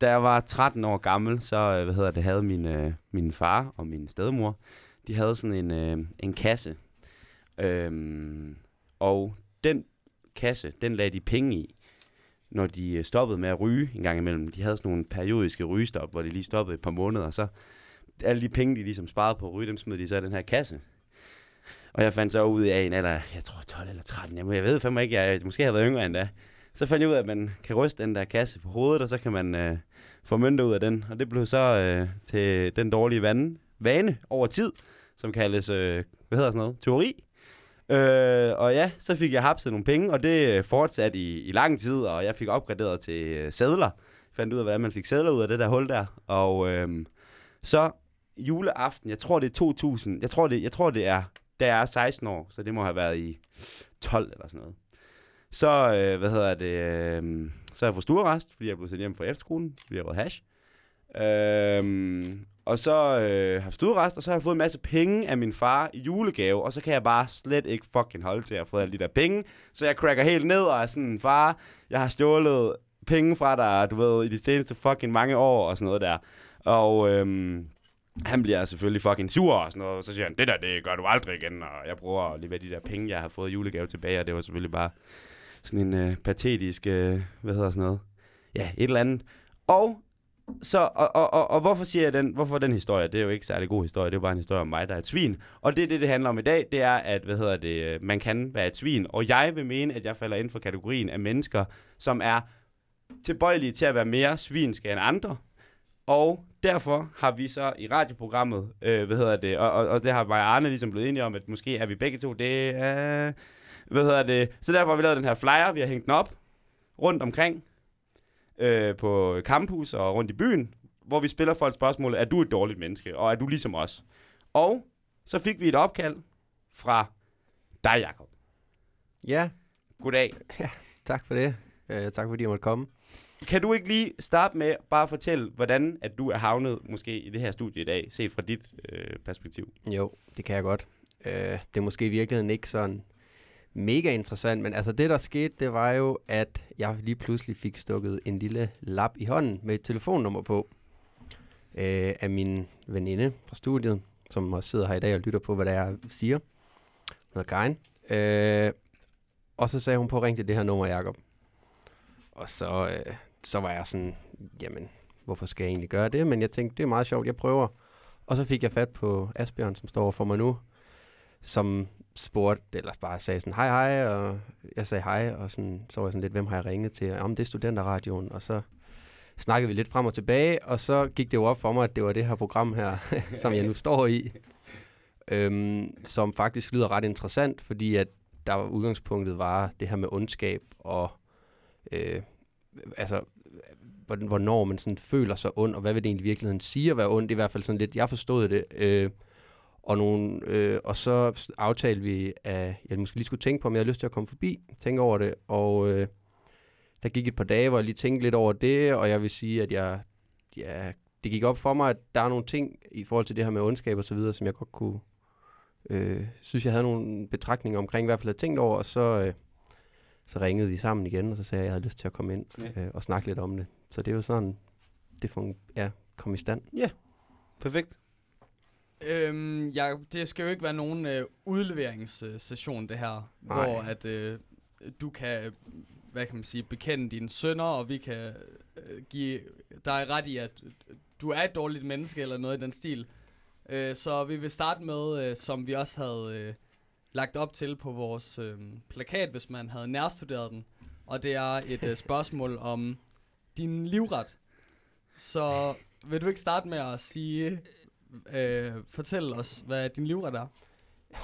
da jeg var 13 år gammel, så øh, hvad hedder det, havde min, øh, min far og min stedmor, de havde sådan en, øh, en kasse. Øhm, og den kasse, den lagde de penge i, når de øh, stoppede med at ryge en gang imellem. De havde sådan nogle periodiske rygestop, hvor de lige stoppede et par måneder, og så alle de penge, de ligesom sparede på at ryge, dem smed de så i den her kasse. Og jeg fandt så ud af en alder, jeg tror 12 eller 13, jeg, jeg ved fandme ikke, jeg måske har været yngre end da. Så fandt jeg ud af, at man kan ryste den der kasse på hovedet, og så kan man øh, få mønter ud af den. Og det blev så øh, til den dårlige vane, vane over tid, som kaldes, øh, hvad hedder sådan noget, teori. Øh, og ja, så fik jeg hapset nogle penge, og det øh, fortsatte i, i lang tid, og jeg fik opgraderet til øh, sædler. Fandt ud af, hvordan man fik sædler ud af det der hul der. Og øh, så juleaften, jeg tror det er 2000, jeg tror det, jeg tror det er, da jeg er 16 år, så det må have været i 12 eller sådan noget. Så, øh, hvad hedder det, øh, så har jeg fået stuerrest, fordi jeg er blevet sendt hjem fra efterskolen, fordi jeg har hash. Øh, og så øh, har stuerrest, og så har jeg fået en masse penge af min far i julegave, og så kan jeg bare slet ikke fucking holde til at få alle de der penge. Så jeg cracker helt ned og er sådan, far, jeg har stjålet penge fra dig, du ved, i de seneste fucking mange år og sådan noget der. Og øhm, han bliver selvfølgelig fucking sur og sådan noget, og så siger han, det der, det gør du aldrig igen, og jeg bruger lige de der penge, jeg har fået i julegave tilbage, og det var selvfølgelig bare sådan en øh, patetisk, øh, hvad hedder sådan noget, ja, et eller andet. Og så, og, og, og, og hvorfor siger jeg den, hvorfor den historie? Det er jo ikke særlig god historie, det er jo bare en historie om mig, der er et svin. Og det det, det handler om i dag, det er, at, hvad hedder det, øh, man kan være et svin. Og jeg vil mene, at jeg falder inden for kategorien af mennesker, som er tilbøjelige til at være mere svinske end andre. Og derfor har vi så i radioprogrammet, øh, hvad hedder det, og, og, og det har mig og Arne ligesom blevet enige om, at måske er vi begge to, det er, øh, hvad hedder det, så derfor har vi lavet den her flyer, vi har hængt den op rundt omkring, øh, på campus og rundt i byen, hvor vi spiller folk spørgsmålet, er du et dårligt menneske, og er du ligesom os? Og så fik vi et opkald fra dig, Jacob. Ja. Goddag. Ja, tak for det. Uh, tak fordi jeg måtte komme. Kan du ikke lige starte med bare at fortælle, hvordan at du er havnet måske i det her studie i dag, set fra dit øh, perspektiv? Jo, det kan jeg godt. Uh, det er måske i virkeligheden ikke sådan mega interessant, men altså det, der skete, det var jo, at jeg lige pludselig fik stukket en lille lap i hånden med et telefonnummer på øh, af min veninde fra studiet, som også sidder her i dag og lytter på, hvad der jeg siger. Noget Karin. Øh, og så sagde hun på, ring til det her nummer, Jacob. Og så, øh, så var jeg sådan, jamen, hvorfor skal jeg egentlig gøre det? Men jeg tænkte, det er meget sjovt, jeg prøver. Og så fik jeg fat på Asbjørn, som står for mig nu, som spurgte, eller bare sagde sådan, hej hej, og jeg sagde hej, og sådan, så var jeg sådan lidt, hvem har jeg ringet til? Jamen, det er studenterradioen, og så snakkede vi lidt frem og tilbage, og så gik det jo op for mig, at det var det her program her, som jeg nu står i, øhm, som faktisk lyder ret interessant, fordi at der var udgangspunktet var det her med ondskab, og øh, altså, hvornår man sådan føler sig ond, og hvad vil det egentlig i virkeligheden sige at være ond, i hvert fald sådan lidt, jeg forstod det, øh, og, nogle, øh, og så aftalte vi, at jeg måske lige skulle tænke på, om jeg havde lyst til at komme forbi, tænke over det. Og øh, der gik et par dage, hvor jeg lige tænkte lidt over det, og jeg vil sige, at jeg, ja, det gik op for mig, at der er nogle ting i forhold til det her med ondskab og så videre, som jeg godt kunne, øh, synes jeg havde nogle betragtninger omkring, i hvert fald havde tænkt over, og så, øh, så ringede vi sammen igen, og så sagde jeg, at jeg havde lyst til at komme ind ja. øh, og snakke lidt om det. Så det var sådan, det fung- ja, kom i stand. Ja, perfekt. Øhm, ja, det skal jo ikke være nogen øh, udleveringssession, det her, Nej. hvor at øh, du kan, hvad kan man sige, bekende dine sønner, og vi kan øh, give dig ret i, at du er et dårligt menneske, eller noget i den stil. Øh, så vi vil starte med, øh, som vi også havde øh, lagt op til på vores øh, plakat, hvis man havde nærstuderet den, og det er et øh, spørgsmål om din livret. Så vil du ikke starte med at sige øh, fortælle os, hvad din livret er?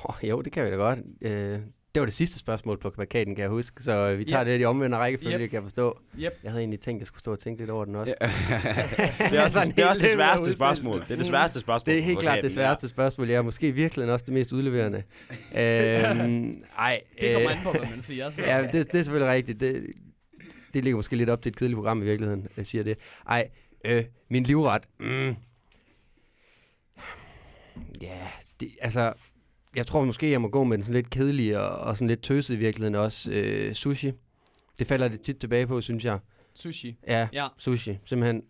Oh, jo, det kan vi da godt. Øh, det var det sidste spørgsmål på plakaten, kan jeg huske. Så vi tager yep. det i omvendte rækkefølge, yep. kan jeg forstå. Yep. Jeg havde egentlig tænkt, at jeg skulle stå og tænke lidt over den også. det er også, det, det, er også det sværeste spørgsmål. Det er det sværeste spørgsmål. Det er helt klart det sværeste spørgsmål. Jeg er måske virkelig også det mest udleverende. øhm, ej, det kommer øh, an på, hvad man siger. Så. ja, det, det er selvfølgelig rigtigt. Det, det ligger måske lidt op til et kedeligt program i virkeligheden, jeg siger det. Ej, øh, min livret. Mm, Ja, det, altså, jeg tror måske, jeg må gå med den sådan lidt kedelig og, og sådan lidt tøset i virkeligheden også. Øh, sushi. Det falder det tit tilbage på, synes jeg. Sushi? Ja, ja. sushi. Simpelthen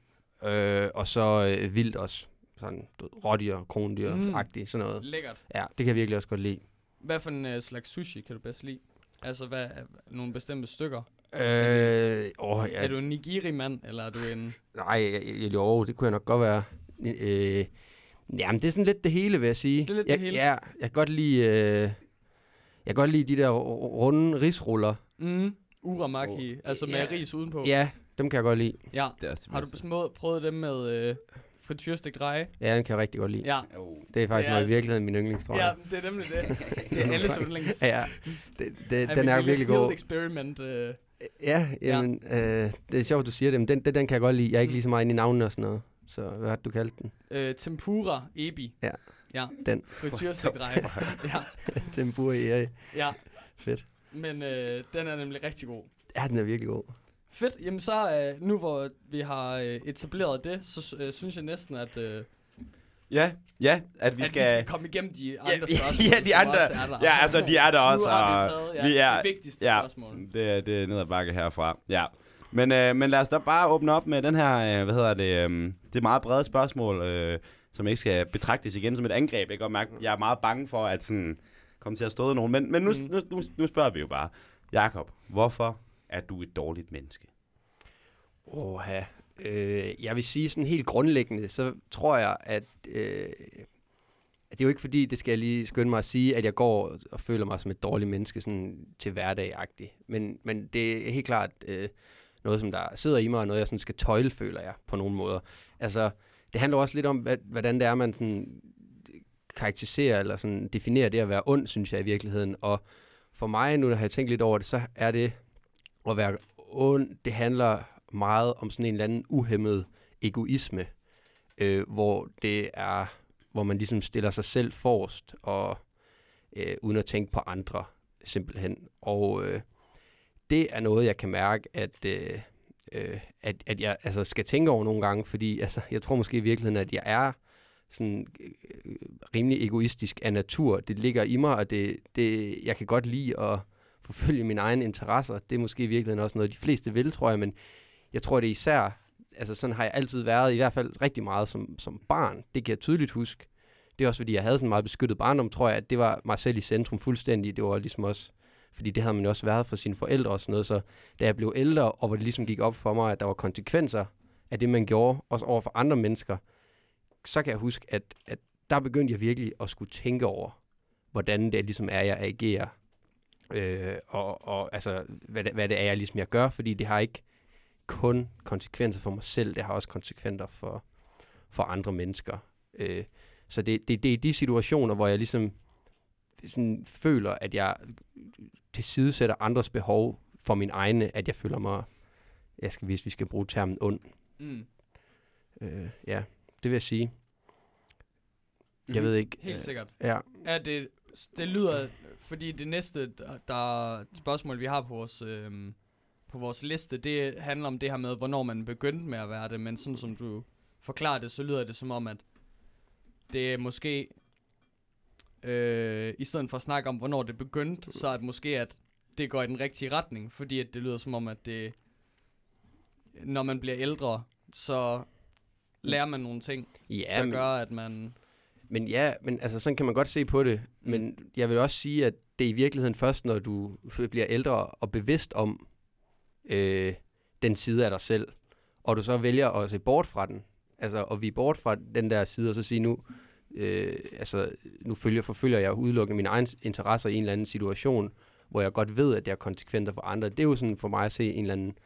Øh, og så øh, vildt også. Sådan du rådyr, krondyr-agtigt, sådan noget. Lækkert. Ja, det kan jeg virkelig også godt lide. Hvad for en uh, slags sushi kan du bedst lide? Altså, hvad er nogle bestemte stykker? Øh, åh, Ja. Er du en nigiri-mand, eller er du en... Nej, jo, det kunne jeg nok godt være. Øh, jamen, det er sådan lidt det hele, vil jeg sige. Det er lidt jeg, det hele? Ja, jeg kan godt lide, øh, jeg kan godt lide de der ru- runde risruller. Mm, uramaki, Oh, altså med ja. ris udenpå. Ja, dem kan jeg godt lide. ja. Det er også det Har du små, prøvet dem med øh, frityrestegt reje? Ja, den kan jeg rigtig godt lide. Ja. Jo. Det er faktisk er noget i altså- virkeligheden min yndlings, tror Ja, det er nemlig det. Det er alles yndlings. Ja, det, det, den er virkelig god. experiment. Øh, Ja, jamen, øh, det er sjovt, du siger det, men den, den, den kan jeg godt lide. Jeg er ikke Mm. lige så meget inde i navnene og sådan noget. Så hvad har du kaldt den? øh, tempura ebi. Ja. Ja. Den. Frityrestegt reje. ja. Tempura i ja. Fedt. Men øh, den er nemlig rigtig god. Ja, den er virkelig god. Fedt. Jamen så, øh, nu hvor vi har øh, etableret det, så øh, synes jeg næsten, at, øh, Ja, ja, at vi at skal... vi skal komme igennem de andre ja, spørgsmål, ja, de andre. også er der. Ja, altså, de er der også. Nu har vi og taget ja, vi er- de vigtigste ja, spørgsmål. Det, er- det er ned ad bakke herfra. Ja. Men, øh, men lad os da bare åbne op med den her, øh, hvad hedder det, øh, det meget brede spørgsmål, øh, som ikke skal betragtes igen som et angreb. Jeg kan mærke, jeg er meget bange for at sådan, komme til at stå nogen. Men, men nu, Mm. nu, nu, nu spørger vi jo bare. Jakob, hvorfor er du et dårligt menneske? Oha. Øh, jeg vil sige sådan helt grundlæggende, så tror jeg, at, øh, det er jo ikke fordi, det skal jeg lige skynde mig at sige, at jeg går og føler mig som et dårligt menneske sådan til hverdag-agtigt. Men, men det er helt klart øh, noget, som der sidder i mig, og noget, jeg sådan skal tøjle, føler jeg, på nogle måder. Altså, det handler også lidt om, hvad, hvordan det er, man sådan karakteriserer eller sådan definerer det at være ond, synes jeg i virkeligheden. Og for mig, nu når jeg har tænkt lidt over det, så er det at være ond, det handler meget om sådan en eller anden uhemmet egoisme, øh, hvor det er, hvor man ligesom stiller sig selv forrest, og øh, uden at tænke på andre, simpelthen. Og øh, det er noget, jeg kan mærke, at, øh, øh, at, at jeg altså, skal tænke over nogle gange, fordi altså, jeg tror måske i virkeligheden, at jeg er sådan øh, rimelig egoistisk af natur. Det ligger i mig, og det, det, jeg kan godt lide at forfølge mine egne interesser. Det er måske i virkeligheden også noget, de fleste vil, tror jeg, men jeg tror, det er især, altså sådan har jeg altid været, i hvert fald rigtig meget som, som barn. Det kan jeg tydeligt huske. Det er også, fordi jeg havde sådan en meget beskyttet barndom, tror jeg, at det var mig selv i centrum fuldstændig. Det var ligesom også, fordi det havde man jo også været for sine forældre og sådan noget. Så da jeg blev ældre, og hvor det ligesom gik op for mig, at der var konsekvenser af det, man gjorde, også over for andre mennesker, så kan jeg huske, at, at der begyndte jeg virkelig at skulle tænke over, hvordan det ligesom er, jeg agerer. Øh, og, og altså, hvad det, hvad det er, jeg ligesom jeg gør, fordi det har ikke kun konsekvenser for mig selv, det har også konsekvenser for, for andre mennesker. Øh, så det, det, det er de situationer, hvor jeg ligesom sådan føler, at jeg tilsidesætter andres behov for min egne, at jeg føler mig, jeg skal, hvis vi skal bruge termen ond. Mm. Øh, ja, det vil jeg sige. Mhm. Jeg ved ikke. Helt øh, sikkert. Ja, Er det, det lyder, fordi det næste der, der spørgsmål, vi har på vores, øhm, på vores liste, det handler om det her med, hvornår man begyndte med at være det, men sådan som du forklarer det, så lyder det som om, at det er måske, øh, i stedet for at snakke om, hvornår det begyndte, så er det måske, at det går i den rigtige retning, fordi at det lyder som om, at det, når man bliver ældre, så lærer man nogle ting, ja der men, gør, at man... men ja, men altså sådan kan man godt se på det. Men jeg vil også sige, at det er i virkeligheden først, når du bliver ældre og bevidst om øh, den side af dig selv, og du så vælger at se bort fra den, altså at vi bort fra den der side, og så sige nu, øh, altså nu følger, forfølger jeg udelukkende mine egne interesser i en eller anden situation, hvor jeg godt ved, at det har konsekvenser for andre. Det er jo sådan for mig at se en eller anden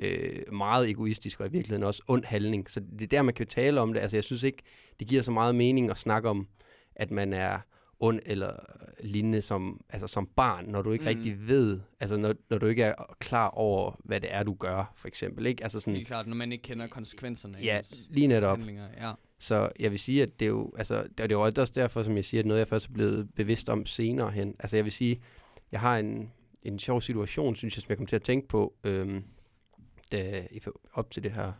øh, meget egoistisk og i virkeligheden også ond handling. Så det er der, man kan tale om det. Altså jeg synes ikke, det giver så meget mening at snakke om, at man er ond eller lignende som, altså som barn, når du ikke Mm. rigtig ved, altså når, når du ikke er klar over, hvad det er, du gør, for eksempel. Ikke? Altså sådan, Helt klart, når man ikke kender konsekvenserne af ja, lige netop. handlinger. Ja. Så jeg vil sige, at det er jo, altså, det er jo også derfor, som jeg siger, at noget, jeg først er blevet bevidst om senere hen. Altså jeg vil sige, jeg har en, en sjov situation, synes jeg, som jeg kom til at tænke på, øhm, da, op til det her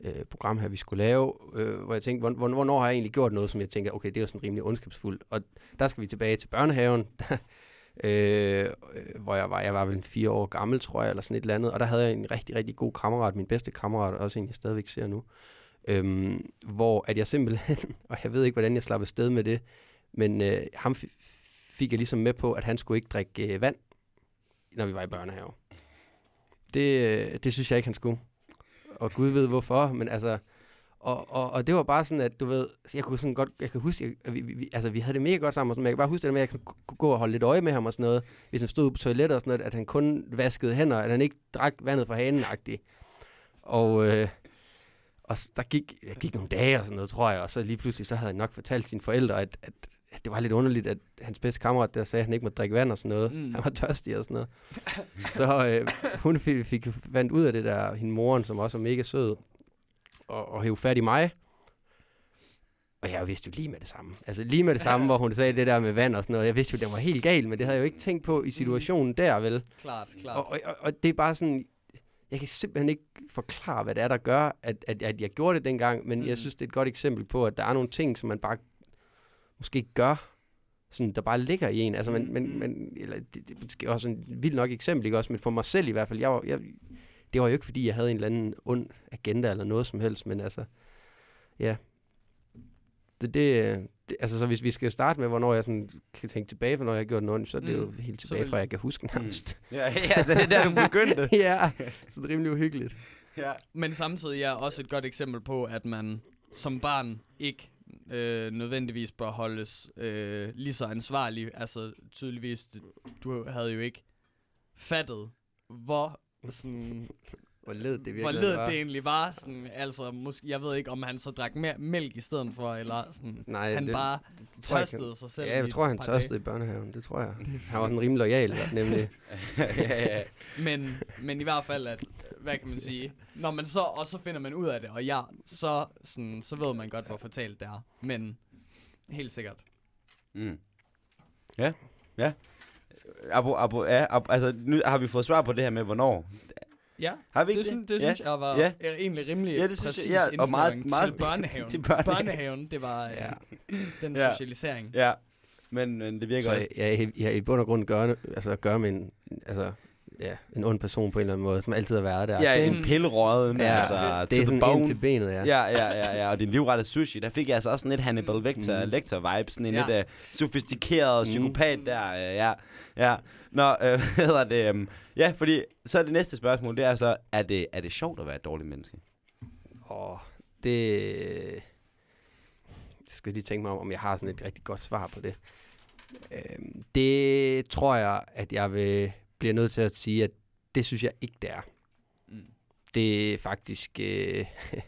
øh, program her, vi skulle lave, øh, hvor jeg tænkte, hvor, hvornår har jeg egentlig gjort noget, som jeg tænker, okay, det er jo sådan rimelig ondskabsfuldt. Og der skal vi tilbage til børnehaven, der, øh, øh, hvor jeg var, jeg var vel fire år gammel, tror jeg, eller sådan et eller andet, og der havde jeg en rigtig, rigtig god kammerat, min bedste kammerat, også en, jeg stadigvæk ser nu, Øhm, hvor at jeg simpelthen, og jeg ved ikke, hvordan jeg slap sted med det, men øh, ham f- fik jeg ligesom med på, at han skulle ikke drikke øh, vand, når vi var i børnehave. Det, øh, det synes jeg ikke, han skulle. Og Gud ved hvorfor, men altså... Og, og, og det var bare sådan, at du ved, så jeg kunne sådan godt, jeg kan huske, at vi, vi, altså vi havde det mega godt sammen, og sådan, men jeg kan bare huske det med, at jeg kunne gå og holde lidt øje med ham og sådan noget, hvis han stod på toilettet og sådan noget, at han kun vaskede hænder, at han ikke drak vandet fra hanen -agtigt. Og, øh, og der gik, der gik nogle dage og sådan noget, tror jeg, og så lige pludselig, så havde han nok fortalt sine forældre, at, at, at det var lidt underligt, at hans bedste kammerat der sagde, at han ikke måtte drikke vand og sådan noget. Mm. Mm. Han var tørstig og sådan noget. så øh, hun fik, fik vandt ud af det der, hende moren, som også var mega sød, og, og hævde fat i mig. Og jeg vidste jo lige med det samme. Altså lige med det samme, hvor hun sagde det der med vand og sådan noget. Jeg vidste jo, det var helt galt, men det havde jeg jo ikke tænkt på i situationen der, vel? Klart, klart. Og, og, og det er bare sådan, jeg kan simpelthen ikke forklare, hvad det er, der gør, at, at, at jeg gjorde det dengang, men mm. Jeg synes, det er et godt eksempel på, at der er nogle ting, som man bare måske gør, sådan, der bare ligger i en. Altså, men, men, men eller, det, det er måske også en vildt nok eksempel, ikke også? Men for mig selv i hvert fald, jeg, var, jeg, det var jo ikke, fordi jeg havde en eller anden ond agenda eller noget som helst, men altså, ja. Det, det, det, altså, så hvis vi skal starte med, hvornår jeg sådan kan tænke tilbage, hvornår jeg har gjort noget så er det Mm. jo helt tilbage fra, jeg kan huske nærmest. Ja, ja, altså det er der, du begyndte. ja, så det er rimelig uhyggeligt. ja. Men samtidig er også et godt eksempel på, at man som barn ikke øh, nødvendigvis bør holdes øh, lige så ansvarlig. Altså tydeligvis, du havde jo ikke fattet, hvor sådan, Hvor led det virkelig hvor ledet var. det egentlig var. Sådan, altså, måske, jeg ved ikke, om han så drak mere mælk i stedet for, eller sådan, Nej, han det, bare det jeg tørstede sig selv. Ja, jeg tror, han par dage. tørstede i børnehaven. Det tror jeg. Han var sådan rimelig lojal, nemlig. ja, ja. Men, men i hvert fald, at, hvad kan man sige, når man så, og så finder man ud af det, og ja, så, sådan, så ved man godt, hvor fortalt det er. Men helt sikkert. Mm. Ja, ja. Abo, abo, ja, abo, altså, nu har vi fået svar på det her med, hvornår. Ja, Har vi ikke det, det? synes, det ja. synes jeg var Ja. ja. egentlig rimelig Ja, det synes præcis jeg- ja, og meget- indstilling meget- til børnehaven. til børnehaven. børnehaven, det var ja. Ja. den Ja. socialisering. Ja, men, men det virker Så også. jeg, jeg, jeg er i bund og grund gør, altså, gør med en, altså, ja, en ond person på en eller anden måde, som altid har været der. Ja, det, er en pillerøden, ja, altså, det er to the sådan bone. til benet, ja. Ja, ja, ja, ja, og din livrettede sushi, der fik jeg altså også sådan lidt Hannibal Mm. Lecter, Mm. Lecter vibe, sådan en Ja. lidt uh, sofistikeret Mm. psykopat der, uh, ja, ja. Nå, øh, hvad hedder det, um, ja, fordi så er det næste spørgsmål, det er så, er det, er det sjovt at være et dårligt menneske? Åh, det... Jeg skal lige tænke mig om, om jeg har sådan et rigtig godt svar på det. Øhm, det tror jeg, at jeg vil, bliver nødt til at sige, at det synes jeg ikke, det er. Mm. Det er faktisk øh,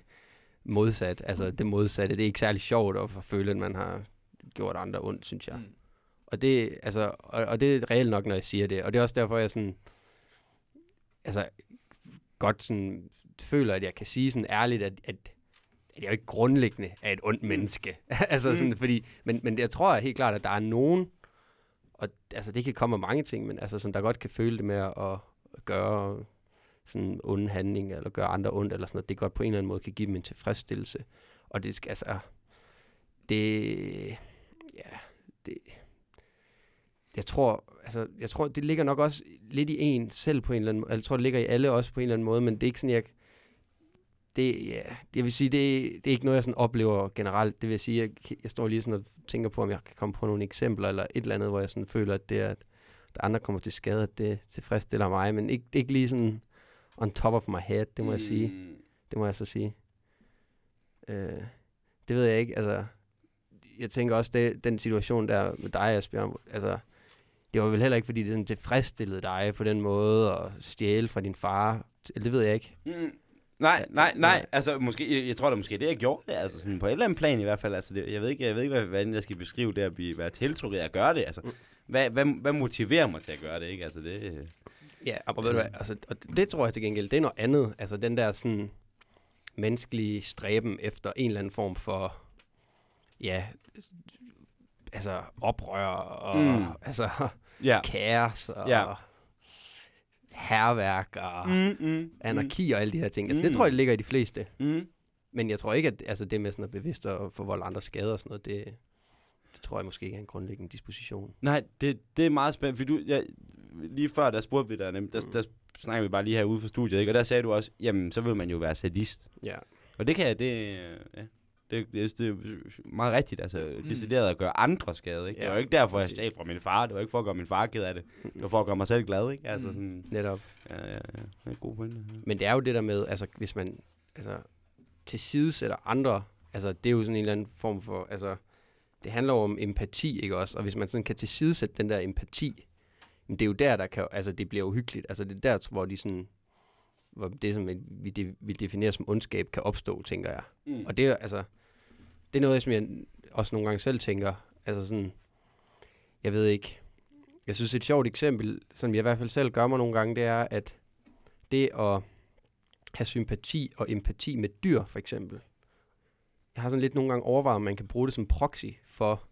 modsat. Altså det modsatte. Det er ikke særlig sjovt at føle, at man har gjort andre ondt, synes jeg. Mm. Og det, altså, og, og det er reelt nok, når jeg siger det. Og det er også derfor, jeg sådan, altså, godt sådan, føler, at jeg kan sige sådan ærligt, at, at, at jeg jo ikke grundlæggende er et ondt menneske. altså Mm. sådan, fordi, men, men jeg tror helt klart, at der er nogen, og altså, det kan komme af mange ting, men altså, som der godt kan føle det med at, at gøre sådan onde handlinger, eller gøre andre ondt, eller sådan noget, det godt på en eller anden måde kan give dem en tilfredsstillelse. Og det skal altså, det, ja, det, jeg tror, altså, jeg tror, det ligger nok også lidt i en selv på en eller anden måde. Jeg tror, det ligger i alle også på en eller anden måde, men det er ikke sådan, jeg, det, ja, det vil sige, det, det er ikke noget, jeg sådan oplever generelt. Det vil sige, jeg, jeg står lige sådan og tænker på, om jeg kan komme på nogle eksempler, eller et eller andet, hvor jeg sådan føler, at det er, at der andre kommer til skade, at det tilfredsstiller mig, men ikke, ikke lige sådan on top of my head, det må mm. jeg sige. Det må jeg så sige. Øh, det ved jeg ikke, altså, jeg tænker også, det, den situation der med dig, Asbjørn, altså, det var vel heller ikke, fordi det sådan tilfredsstillede dig på den måde, at stjæle fra din far. Det ved jeg ikke. Mm. Nej, nej, nej. Altså, måske, jeg, jeg tror da måske, det jeg gjorde det, altså sådan på et eller andet plan i hvert fald. Altså, det, jeg ved ikke, jeg ved ikke, hvad, hvordan jeg skal beskrive det at blive, være tiltrukket af at gøre det. Altså, hvad, hvad, hvad motiverer mig til at gøre det, ikke? Altså, det... øh, Ja, og ved du hvad, altså, og det tror jeg til gengæld, det er noget andet. Altså den der sådan menneskelige stræben efter en eller anden form for, ja, altså oprør og mm. altså Ja. kaos og Ja. Herværk og mm. Mm, mm, anarki og alle de her ting. Altså, det Mm. tror jeg, det ligger i de fleste. Mm. Mm. Men jeg tror ikke, at altså, det med sådan at bevidst at forvolde andre skader og sådan noget, det, det tror jeg måske ikke er en grundlæggende disposition. Nej, det, det er meget spændende, fordi du, jeg, lige før, der spurgte vi dig, nemlig, der, der snakkede vi bare lige herude for studiet, ikke? og der sagde du også, jamen, så vil man jo være sadist. Ja. Og det kan jeg, det, ja. Det, det, det er meget rigtigt, altså mm. decideret at gøre andre skade, ikke? Ja. Det var ikke derfor, jeg stjal fra min far. Det var ikke for at gøre min far ked af det. Det var for at gøre mig selv glad, ikke? Altså Mm. sådan, Netop. ja, ja, ja. Det er en god pointe. Ja. Men det er jo det der med, altså hvis man altså, tilsidesætter andre, altså det er jo sådan en eller anden form for, altså det handler jo om empati, ikke også? Og hvis man sådan kan tilsidesætte den der empati, men det er jo der, der kan, altså det bliver uhyggeligt. Altså det er der, hvor de sådan, hvor det, som vi, vi definerer som ondskab, kan opstå, tænker jeg. Mm. Og det er altså, det er noget, som jeg også nogle gange selv tænker, altså sådan, jeg ved ikke, jeg synes et sjovt eksempel, som jeg i hvert fald selv gør mig nogle gange, det er, at det at have sympati og empati med dyr, for eksempel. Jeg har sådan lidt nogle gange overvejet, om man kan bruge det som proxy for,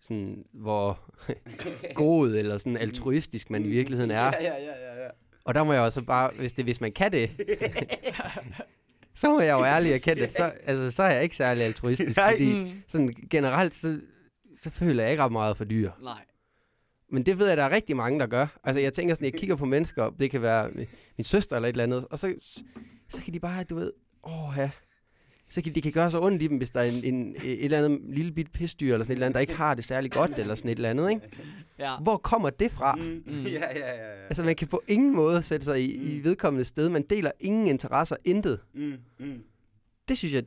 sådan, hvor god eller sådan altruistisk man i virkeligheden er. Ja, ja, ja, ja, ja. Og der må jeg også bare, hvis, det, hvis man kan det, så må jeg jo ærligt erkende, at så, altså, så er jeg ikke særlig altruistisk, Nej. fordi Mm. sådan generelt, så, så føler jeg ikke ret meget for dyr. Nej. Men det ved jeg, der er rigtig mange, der gør. Altså, jeg tænker sådan, jeg kigger på mennesker, det kan være min, min søster eller et eller andet, og så, så kan de bare, du ved, åh ja, så kan det kan gøre så ondt i dem, hvis der er en, en, et eller andet lille bit pisdyr, eller sådan et eller andet, der ikke har det særlig godt, eller sådan et eller andet, ikke? Ja. Hvor kommer det fra? Mm. Mm. Ja, ja, ja, ja. Altså, man kan på ingen måde sætte sig i, i vedkommende sted. Man deler ingen interesser, intet. Mm. Mm. Det synes jeg,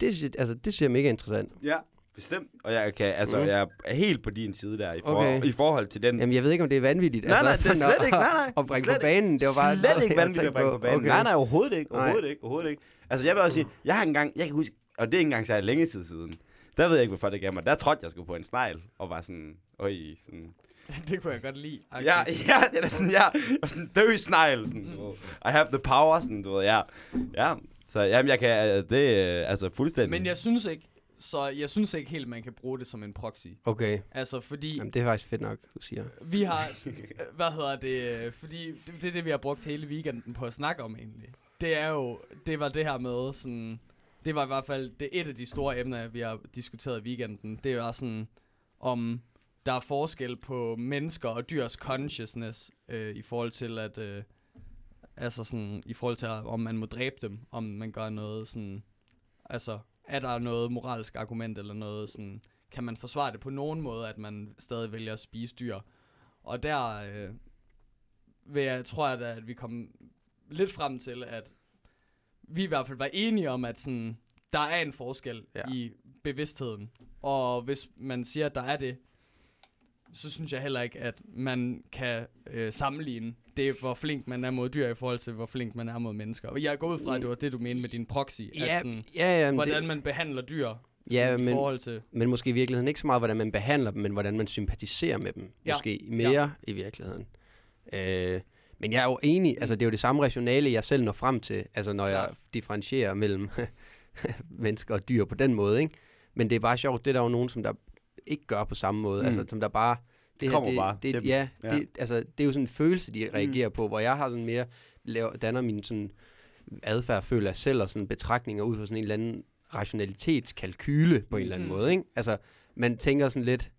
det synes jeg, altså, det synes jeg er mega interessant. Ja, bestemt. Og jeg kan, altså, Mm. jeg er helt på din side der, i, for, Okay. i forhold til den... Jamen, jeg ved ikke, om det er vanvittigt. Nej, nej, det er slet at- ikke, nej, nej. At bringe Slet på banen, det var bare... Slet ikke vanvittigt at bringe på banen. Okay. Nej, nej, overhovedet ikke. Overhovedet Nej. ikke. Overhovedet ikke. Altså, jeg vil også sige, jeg har engang, jeg kan huske, og det er ikke engang så længe tid siden, der ved jeg ikke, hvorfor det gav mig. Der trodde jeg skulle på en snegl, og var sådan, øj, sådan... det kunne jeg godt lide. Okay. Ja, ja, det er sådan, ja, jeg var sådan død snegl, sådan, du ved. I have the power, sådan, du ved, ja. Ja, så jamen, jeg kan, øh, det er altså fuldstændig. Men jeg synes ikke, så jeg synes ikke helt, man kan bruge det som en proxy. Okay, Altså, fordi Jamen, det er faktisk fedt nok, du siger. vi har, øh, hvad hedder det, øh, fordi det, det er det, vi har brugt hele weekenden på at snakke om egentlig. Det er jo, det var det her med sådan, det var i hvert fald det et af de store emner, vi har diskuteret i weekenden. Det var sådan, om der er forskel på mennesker og dyrs consciousness øh, i forhold til at, øh, altså sådan, i forhold til, om man må dræbe dem, om man gør noget sådan, altså, er der noget moralsk argument eller noget sådan, kan man forsvare det på nogen måde, at man stadig vælger at spise dyr? Og der øh, vil jeg, tror jeg da, at vi kom lidt frem til, at vi i hvert fald var enige om, at sådan, der er en forskel Ja. ja. i bevidstheden. Og hvis man siger, at der er det, så synes jeg heller ikke, at man kan øh, sammenligne det, hvor flink man er mod dyr, i forhold til, hvor flink man er mod mennesker. Og jeg går ud fra, at det var det, du mente med din proxy. at sådan, ja, ja, men, hvordan det, man behandler dyr Ja, sådan, i men- forhold til... men måske i virkeligheden ikke så meget, hvordan man behandler dem, men hvordan man sympatiserer med dem. Ja. Måske mere ja. i virkeligheden. Øh, men jeg er jo enig, altså det er jo det samme rationale, jeg selv når frem til, altså når jeg Klart. differentierer mellem mennesker og dyr på den måde, ikke? Men det er bare sjovt, det er der jo nogen, som der ikke gør på samme måde, Mm. altså som der bare... Det Kommer det, bare det, dem. ja, Ja. Det, altså, det er jo sådan en følelse, de reagerer på, hvor jeg har sådan mere, laver, danner min sådan adfærd, føler jeg selv, og sådan betragtninger ud fra sådan en eller anden rationalitetskalkyle på en eller anden Mhm. måde, ikke? Altså, man tænker sådan lidt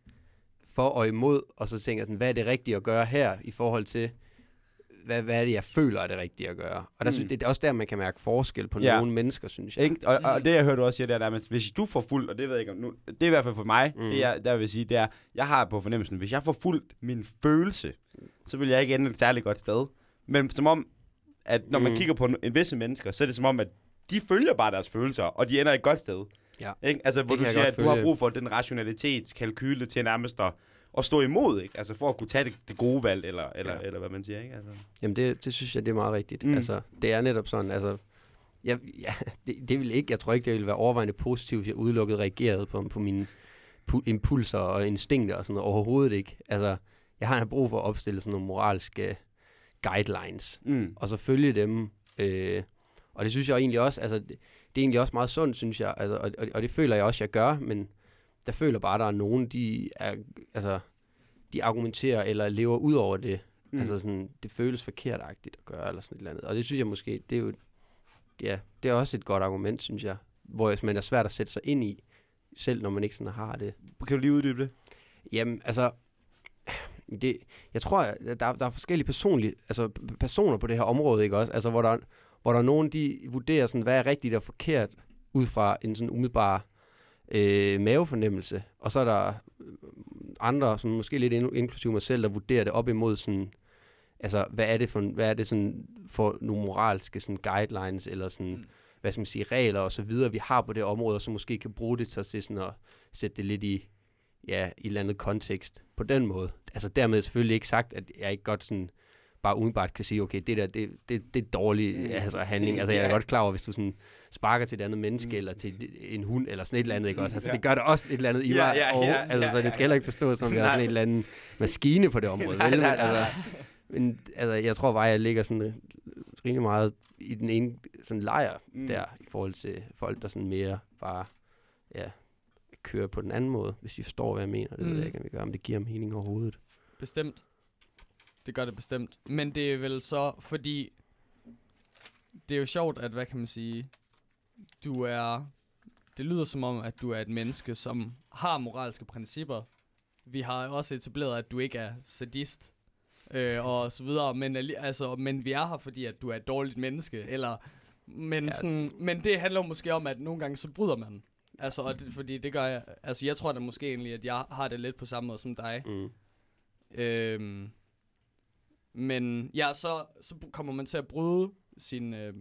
for og imod, og så tænker jeg sådan, hvad er det rigtige at gøre her, i forhold til, hvad, hvad er det, jeg føler er det rigtige at gøre? Og der, Mm. synes, det er også der, man kan mærke forskel på Ja. nogle mennesker, synes jeg. Ikke? Og, og Mm. det, jeg hørte du også sige, det er nærmest, hvis du får fuldt, og det ved jeg ikke om nu, det er i hvert fald for mig, Mm. det jeg, der vil jeg sige, det er, jeg har på fornemmelsen, hvis jeg får fuldt min følelse, så vil jeg ikke ende et særligt godt sted. Men som om, at når man Mm. kigger på en, en visse mennesker, så er det som om, at de følger bare deres følelser, og de ender et godt sted. Ja. Ikke? Altså, hvor Det du siger, at du har følge. brug for den rationalitetskalkyle til nærmest at, at stå imod, ikke? Altså, for at kunne tage det, det gode valg, eller, eller, Ja. eller hvad man siger, ikke? Altså. Jamen, det, det synes jeg, det er meget rigtigt. Mm. Altså, det er netop sådan, altså, jeg, ja, det, det vil ikke, jeg tror ikke, det ville være overvejende positivt, hvis jeg udelukket reagerede på, på mine pu- impulser og instinkter og sådan noget. Overhovedet ikke. Altså, jeg har brug for at opstille sådan nogle moralske guidelines, Mm. og så følge dem. Øh, og det synes jeg egentlig også, altså, det, det er egentlig også meget sundt, synes jeg, altså, og, og, og det føler jeg også, jeg gør, men der føler bare, at der er nogen, de er, altså, de argumenterer eller lever ud over det. Mm. Altså sådan, det føles forkertagtigt at gøre, eller sådan et eller andet. Og det synes jeg måske, det er jo, ja, det er også et godt argument, synes jeg. Hvor man er svært at sætte sig ind i, selv når man ikke sådan har det. Kan du lige uddybe det? Jamen, altså, det, jeg tror, at der, der er forskellige personlige, altså personer på det her område, ikke også? Altså, hvor der er hvor der er nogen, de vurderer sådan, hvad er rigtigt og forkert, ud fra en sådan umiddelbar øh, mavefornemmelse, og så er der øh, andre, som måske lidt inklusive mig selv, der vurderer det op imod sådan, altså, hvad er det for, hvad er det sådan for nogle moralske sådan guidelines, eller sådan, mm. hvad skal man sige, regler og så videre, vi har på det område, og så måske kan bruge det til sådan at sætte det lidt i, ja, i et eller andet kontekst på den måde. Altså dermed selvfølgelig ikke sagt, at jeg ikke godt sådan bare umiddelbart kan sige, okay, det der, det, det, det er dårlig mm. altså, handling. Altså jeg er godt klar over, hvis du sådan sparker til et andet menneske, mm. eller til en hund, eller sådan et eller andet, ikke også? Altså ja. det gør det også et eller andet i mig, ja, ja, og, ja, altså, så det skal heller ikke forstå, som vi har sådan en eller anden maskine på det område. nej, vel? Nej, nej, altså, men altså, jeg tror bare, jeg ligger sådan rimelig meget i den ene sådan lejr mm. der, i forhold til folk, der sådan mere bare, ja, kører på den anden måde, hvis I forstår, hvad jeg mener. Det mm. ved jeg ikke, om, vi gør, om det giver mening overhovedet. Bestemt. Det gør det bestemt. Men det er vel så, fordi det er jo sjovt, at, hvad kan man sige, du er, det lyder som om, at du er et menneske, som har moralske principper. Vi har også etableret, at du ikke er sadist, øh, og så videre, men, altså, men vi er her, fordi at du er et dårligt menneske, eller, men, ja. sådan, men det handler måske om, at nogle gange så bryder man. Altså, og det, fordi det gør jeg, altså jeg tror da måske egentlig, at jeg har det lidt på samme måde som dig. Mm. Øhm, men ja, så, så kommer man til at bryde sin, øh,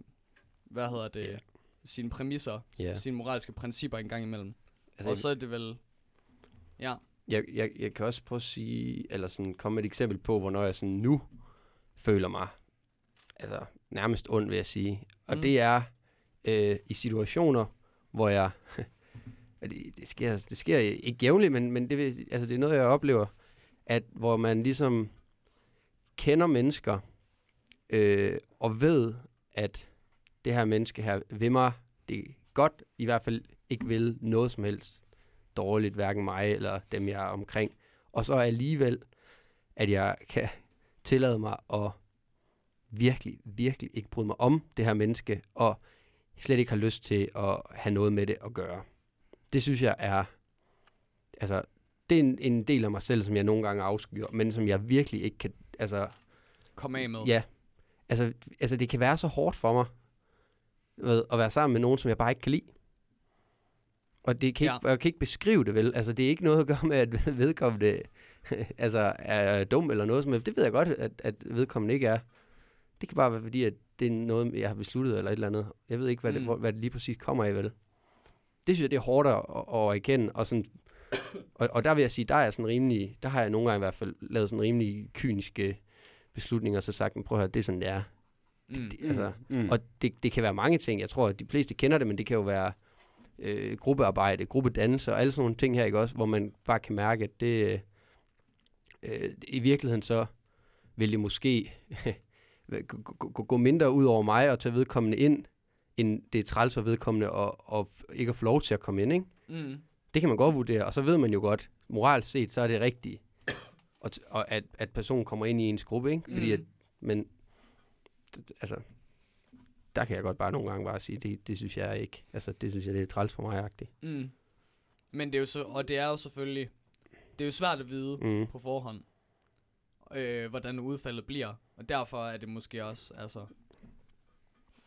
hvad hedder det, yeah. Sine præmisser, yeah. sine moralske principper en gang imellem. Altså, og så er det vel, ja. Jeg, jeg, jeg kan også prøve at sige, eller sådan komme med et eksempel på, hvornår jeg sådan nu føler mig altså nærmest ond, vil jeg sige. Og mm. det er øh, i situationer, hvor jeg, det, det, sker, det sker ikke jævnligt, men, men det, altså, det er noget, jeg oplever, at hvor man ligesom kender mennesker, øh, og ved, at det her menneske her vil mig det er godt, i hvert fald ikke vil noget som helst dårligt, hverken mig eller dem, jeg er omkring. Og så alligevel, at jeg kan tillade mig at virkelig, virkelig ikke bryde mig om det her menneske, og slet ikke har lyst til at have noget med det at gøre. Det synes jeg er, altså, det er en, en del af mig selv, som jeg nogle gange afskyer, men som jeg virkelig ikke kan, altså... Komme af med. Ja. Altså, altså, det kan være så hårdt for mig, ved, at være sammen med nogen, som jeg bare ikke kan lide. Og det kan ikke, ja. jeg kan ikke beskrive det vel. Altså, det er ikke noget at gøre med, at vedkommende altså, er dum eller noget som Det ved jeg godt, at, at vedkommende ikke er. Det kan bare være fordi, at det er noget, jeg har besluttet eller et eller andet. Jeg ved ikke, hvad, mm. det, hvor, hvad det lige præcis kommer af, vel? Det synes jeg, det er hårdt at, at, at erkende. Og, sådan, og, og der vil jeg sige, der er jeg sådan rimelig, der har jeg nogle gange i hvert fald lavet sådan rimelig kyniske beslutninger, og så sagt, prøv at høre, det er sådan, det er. Mm. Det, altså, mm. Og det, det kan være mange ting. Jeg tror, at de fleste kender det, men det kan jo være øh, gruppearbejde, gruppedannelse og alle sådan nogle ting her, ikke også, hvor man bare kan mærke, at det øh, i virkeligheden så vil det måske gå mindre ud over mig og tage vedkommende ind, end det er træls for vedkommende og, og ikke at få lov til at komme ind, ikke? Mm. Det kan man godt vurdere, og så ved man jo godt, moralt set, så er det rigtigt, og, og at, at personen kommer ind i ens gruppe, ikke? Fordi mm. at, men, altså, der kan jeg godt bare nogle gange bare sige, det, det synes jeg ikke. Altså, det synes jeg, det er træls for mig -agtigt. Mm. Men det er jo så, og det er jo selvfølgelig, det er jo svært at vide mm. på forhånd, øh, hvordan udfaldet bliver. Og derfor er det måske også, altså,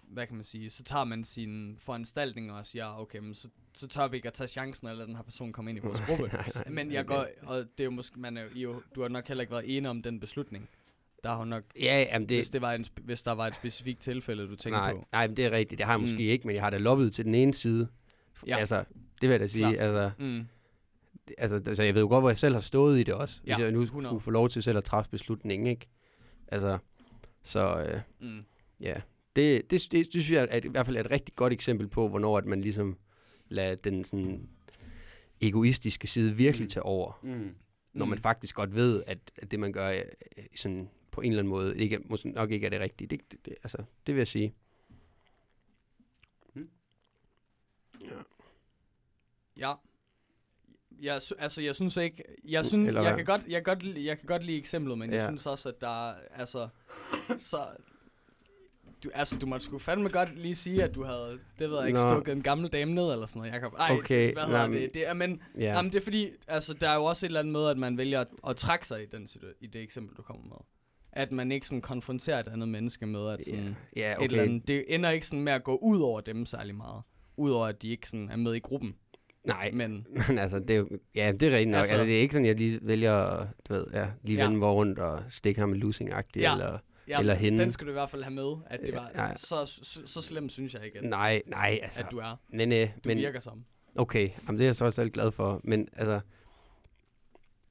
hvad kan man sige, så tager man sine foranstaltninger og siger, okay, men så, så tør vi ikke at tage chancen, eller den her person kommer ind i vores gruppe. men jeg går, og det er jo måske, man er jo, du har nok heller ikke været enig om den beslutning. Der har nok, ja, jamen det, hvis, det var en, hvis der var et specifikt tilfælde, du tænker nej, på. Nej, men det er rigtigt. Det har jeg måske mm. ikke, men jeg har da loppet til den ene side. Ja. Altså, det vil jeg da sige. Klar. Altså, mm. altså, altså, jeg ved jo godt, hvor jeg selv har stået i det også. Ja, hvis jeg nu 100. skulle få lov til selv at træffe beslutningen, ikke? Altså, så øh, mm. ja. Det, det, det, det synes jeg er, i hvert fald er et rigtig godt eksempel på, hvornår at man ligesom lader den sådan egoistiske side virkelig mm. tage over. Mm. Når man mm. faktisk godt ved, at, at det man gør er, sådan på en eller anden måde ikke, måske nok ikke er det rigtige. Det, det, det, altså, det vil jeg sige. Hmm. Ja. Ja. Jeg, altså, jeg synes ikke, jeg, synes, Eller jeg, kan godt, jeg, kan godt, jeg kan godt lide eksemplet, men ja. jeg synes også, at der altså, så, du, altså, du måtte sgu fandme godt lige sige, at du havde, det ved jeg ikke, Nå. stukket en gammel dame ned, eller sådan noget, Jacob. Ej, okay. hvad hedder det? det er, men, yeah. jamen, det er fordi, altså, der er jo også et eller andet med, at man vælger at, at trække sig i, den, i det eksempel, du kommer med. At man ikke sådan konfronterer et andet menneske med, at sådan, Ja, ja et eller okay. andet, det ender ikke sådan med at gå ud over dem særlig meget. Udover at de ikke sådan er med i gruppen. Nej, Men men altså, det er jo, ja, det er rigtigt nok. Altså- Altså, det er ikke sådan, jeg lige vælger at, du ved, ja, lige Ja. vende mig rundt og stikke ham i losing-agtigt, Ja. eller... ja, Eller men hende. den skal du i hvert fald have med, at det var, Ja, så, så, så slemt synes jeg ikke, at, Nej, nej, altså... at du er. men, øh, Du men, virker som. Okay, jamen det er jeg så også glad for, men altså,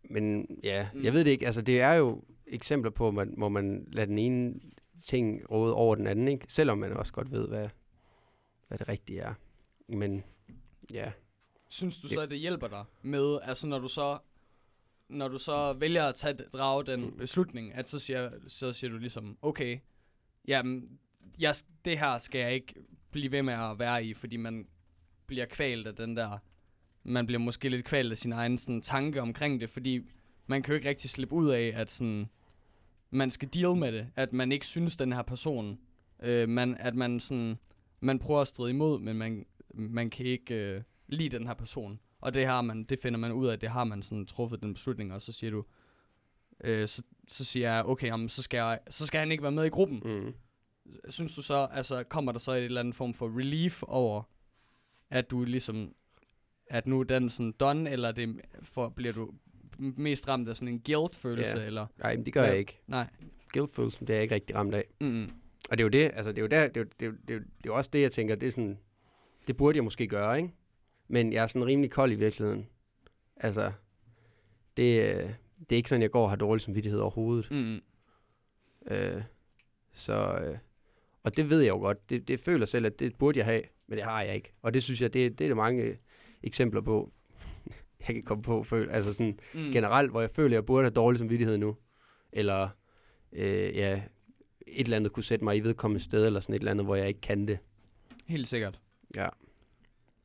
men ja, mm. jeg ved det ikke, altså det er jo eksempler på, man, hvor man lader den ene ting råde over den anden, ikke? Selvom man også godt ved, hvad, hvad det rigtige er. Men ja, Synes du Det- så, at det hjælper dig med, altså når du så når du så vælger at tage, drage den Mm. beslutning, at så siger, så siger du ligesom, okay, jamen, jeg, det her skal jeg ikke blive ved med at være i, fordi man bliver kvalt af den der, man bliver måske lidt kvalt af sin egen sådan, tanke omkring det, fordi man kan jo ikke rigtig slippe ud af, at sådan, man skal deal med det, at man ikke synes, den her person, øh, man, at man sådan, man prøver at stride imod, men man, man kan ikke øh, lide den her person. Og det har man, det finder man ud af, det har man sådan truffet den beslutning, og så siger du, øh, så, så siger jeg, okay, jamen, så, skal jeg, så skal han ikke være med i gruppen. mm. Synes du så, altså kommer der så et eller andet form for relief over, at du ligesom, at nu er den sådan done, eller det for, bliver du mest ramt af sådan en guilt-følelse, Ja. eller? nej, men det gør Ja. jeg ikke. Nej. Guilt-følelsen, det er jeg ikke rigtig ramt af. Mm-mm. Og det er jo det, altså det er jo der, det er jo, det er jo, det er jo, det er jo også det, jeg tænker, det er sådan, det burde jeg måske gøre, ikke? Men jeg er sådan rimelig kold i virkeligheden. Altså, det, øh, det er ikke sådan, jeg går og har dårlig samvittighed overhovedet. Mm-mm. Øh, så, øh, og det ved jeg jo godt. Det, det føler selv, at det burde jeg have, men det har jeg ikke. Og det synes jeg, det, det er der mange øh, eksempler på, jeg kan komme på, føl, altså sådan Mm. generelt, hvor jeg føler, at jeg burde have dårlig samvittighed nu. Eller, øh, ja, et eller andet kunne sætte mig i vedkommende sted, eller sådan et eller andet, hvor jeg ikke kan det. Helt sikkert. Ja.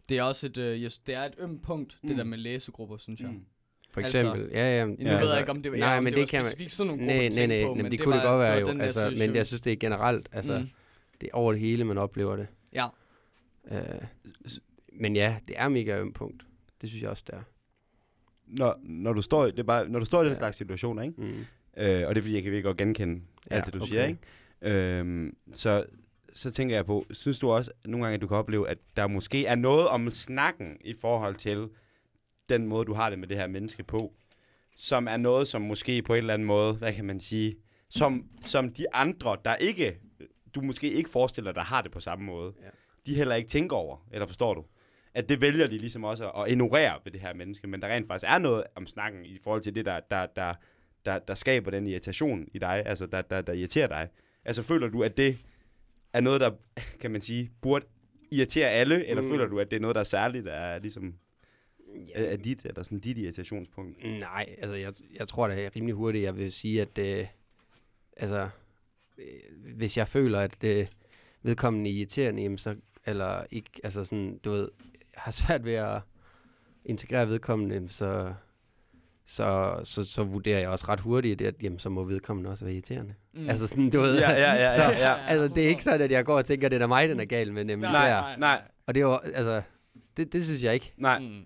Det er også et, øh, yes, det er et ømt punkt, mm. det der med læsegrupper, synes jeg. Mm. For Altså, eksempel, ja, ja. Nu Ja, ved altså, jeg ikke, om det var, nej, ja, om men det, det var kan man- specifikt sådan nogle grupper, Nej, du nej, nej, på, men men det, kunne det var, godt være jo, den der altså, men jeg synes, det er generelt, altså, Mm. det er over det hele, man oplever det. Ja. Øh, men ja, det er mega ømt punkt. Det synes jeg også, det er. Når, når, du står, det er bare, når du står i den Ja. slags situationer, ikke? Mm. Øh, og det er fordi, jeg kan virkelig godt genkende Ja, alt det, du okay. siger, ikke? Øhm, så, så tænker jeg på, synes du også nogle gange, at du kan opleve, at der måske er noget om snakken i forhold til den måde, du har det med det her menneske på, som er noget, som måske på en eller anden måde, hvad kan man sige, som, som de andre, der ikke, du måske ikke forestiller dig, har det på samme måde, Ja. de heller ikke tænker over, eller forstår du? At det vælger de ligesom også at, at ignorere ved det her menneske, men der rent faktisk er noget om snakken i forhold til det, der, der, der, der, der skaber den irritation i dig, altså der, der, der irriterer dig. Altså føler du, at det er noget, der, kan man sige, burde irritere alle, eller Mm. føler du, at det er noget, der er særligt er ligesom Ja, er, er dit, eller sådan dit irritationspunkt? Nej, altså jeg, jeg tror da rimelig hurtigt, jeg vil sige, at øh, altså, øh, hvis jeg føler, at øh, vedkommende er irriterende, jamen så, eller ikke, altså sådan, du ved, har svært ved at integrere vedkommende, så, så, så, så vurderer jeg også ret hurtigt, at jamen, så må vedkommende også være irriterende. Mm. Altså sådan, du ved, Ja, ja, ja, så, ja, ja. altså det er ikke sådan, at jeg går og tænker, at det er mig, den er gal, men nemlig Nej, der. nej, Nej, Og det er jo, altså, det, det synes jeg ikke. nej, Mm.